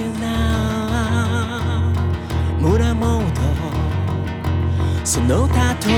な。村とその他と。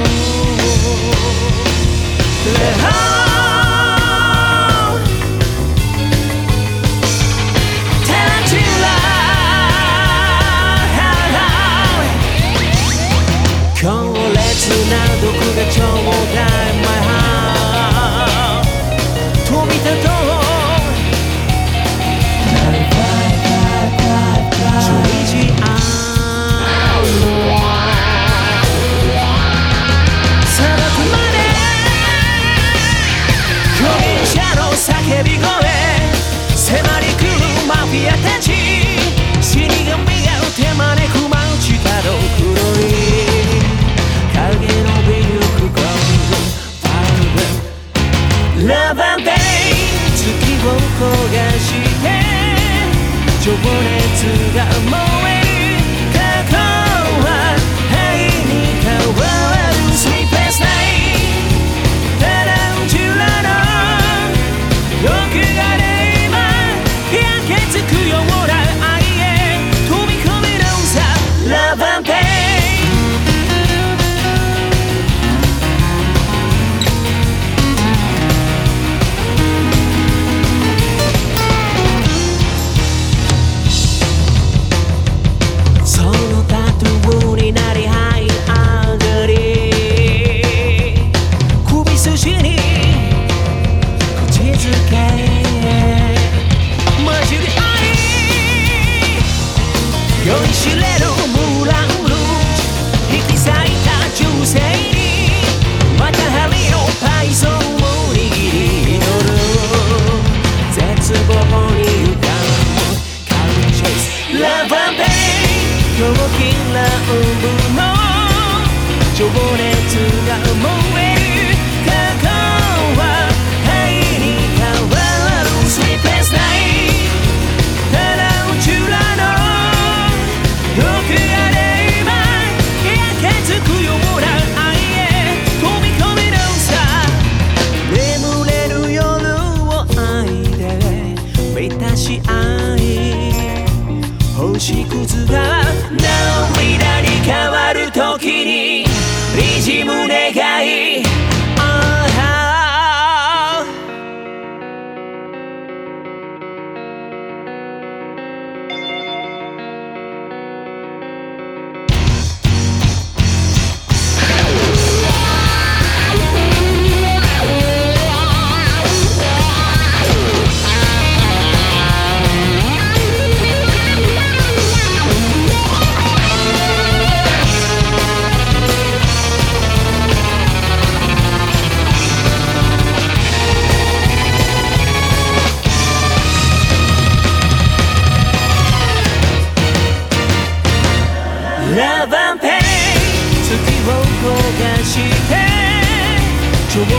情熱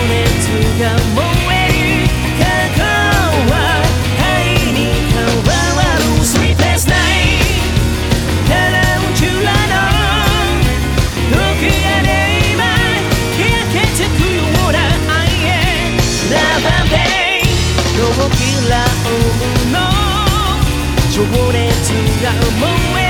が燃える過去は愛に変わる Sleepless night ただ宇宙らの毒がね今焼けてくような愛へ Love and pain どきらうの情熱が燃える